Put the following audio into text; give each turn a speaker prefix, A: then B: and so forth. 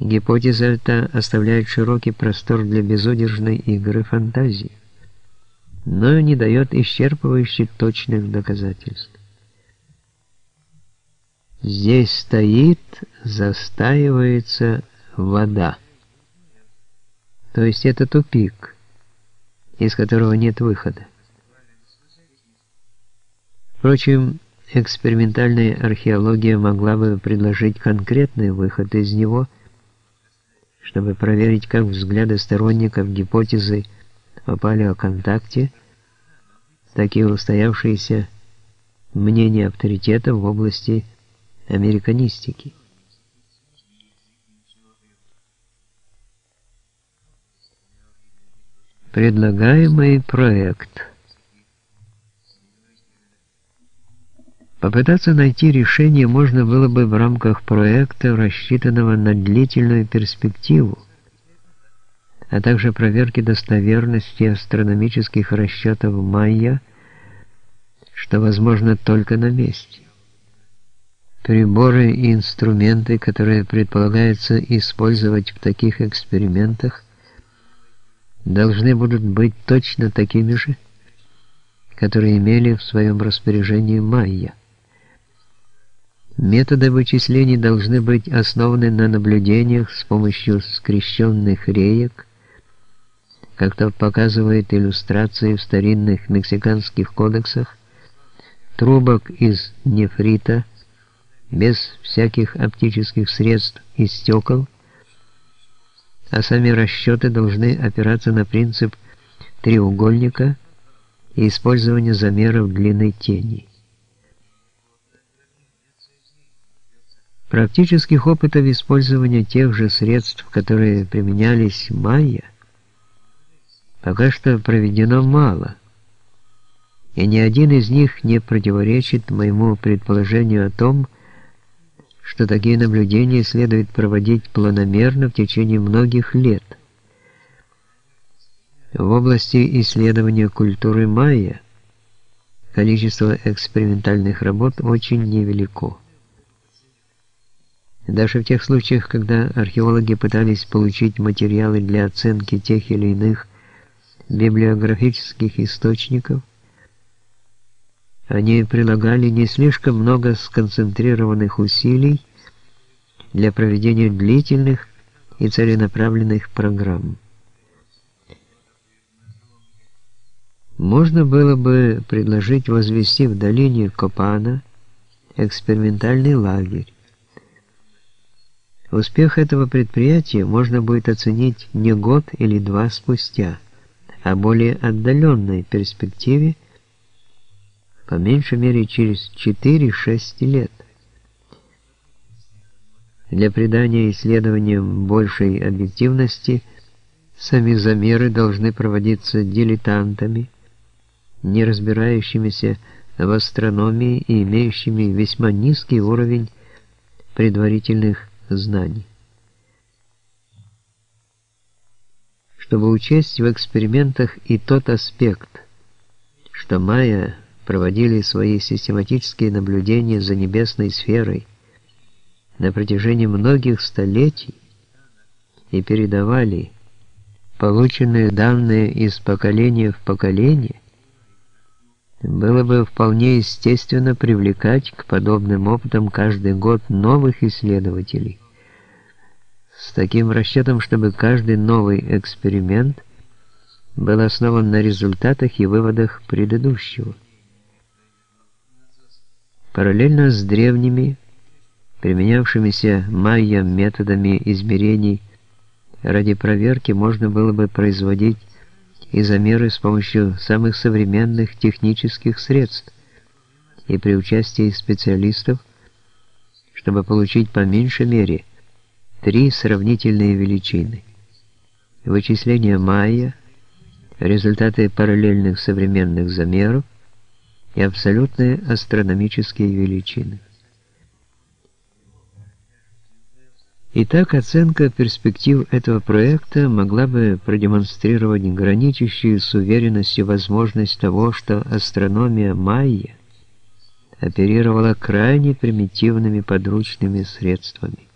A: Гипотеза эта оставляет широкий простор для безудержной игры фантазии, но не дает исчерпывающих точных доказательств. Здесь стоит, застаивается вода. То есть это тупик, из которого нет выхода. Впрочем, экспериментальная археология могла бы предложить конкретный выход из него – чтобы проверить, как взгляды сторонников гипотезы о палеоконтакте, так и устоявшиеся мнения авторитетов в области американистики. Предлагаемый проект – Попытаться найти решение можно было бы в рамках проекта, рассчитанного на длительную перспективу, а также проверки достоверности астрономических расчетов майя, что возможно только на месте. Приборы и инструменты, которые предполагается использовать в таких экспериментах, должны будут быть точно такими же, которые имели в своем распоряжении майя. Методы вычислений должны быть основаны на наблюдениях с помощью скрещенных реек, как то показывает иллюстрации в старинных мексиканских кодексах, трубок из нефрита, без всяких оптических средств и стекол, а сами расчеты должны опираться на принцип треугольника и использование замеров длины тени. Практических опытов использования тех же средств, которые применялись майя, пока что проведено мало, и ни один из них не противоречит моему предположению о том, что такие наблюдения следует проводить планомерно в течение многих лет. В области исследования культуры майя количество экспериментальных работ очень невелико. Даже в тех случаях, когда археологи пытались получить материалы для оценки тех или иных библиографических источников, они прилагали не слишком много сконцентрированных усилий для проведения длительных и целенаправленных программ. Можно было бы предложить возвести в долине Копана экспериментальный лагерь, Успех этого предприятия можно будет оценить не год или два спустя, а более отдаленной перспективе, по меньшей мере через 4-6 лет. Для придания исследованиям большей объективности сами замеры должны проводиться дилетантами, не разбирающимися в астрономии и имеющими весьма низкий уровень предварительных знаний. Чтобы учесть в экспериментах и тот аспект, что майя проводили свои систематические наблюдения за небесной сферой на протяжении многих столетий и передавали полученные данные из поколения в поколение, было бы вполне естественно привлекать к подобным опытам каждый год новых исследователей. С таким расчетом, чтобы каждый новый эксперимент был основан на результатах и выводах предыдущего. Параллельно с древними, применявшимися майя методами измерений, ради проверки можно было бы производить и замеры с помощью самых современных технических средств и при участии специалистов, чтобы получить по меньшей мере три сравнительные величины. Вычисление майя, результаты параллельных современных замеров и абсолютные астрономические величины. Итак, оценка перспектив этого проекта могла бы продемонстрировать граничащую с уверенностью возможность того, что астрономия майя оперировала крайне примитивными подручными средствами.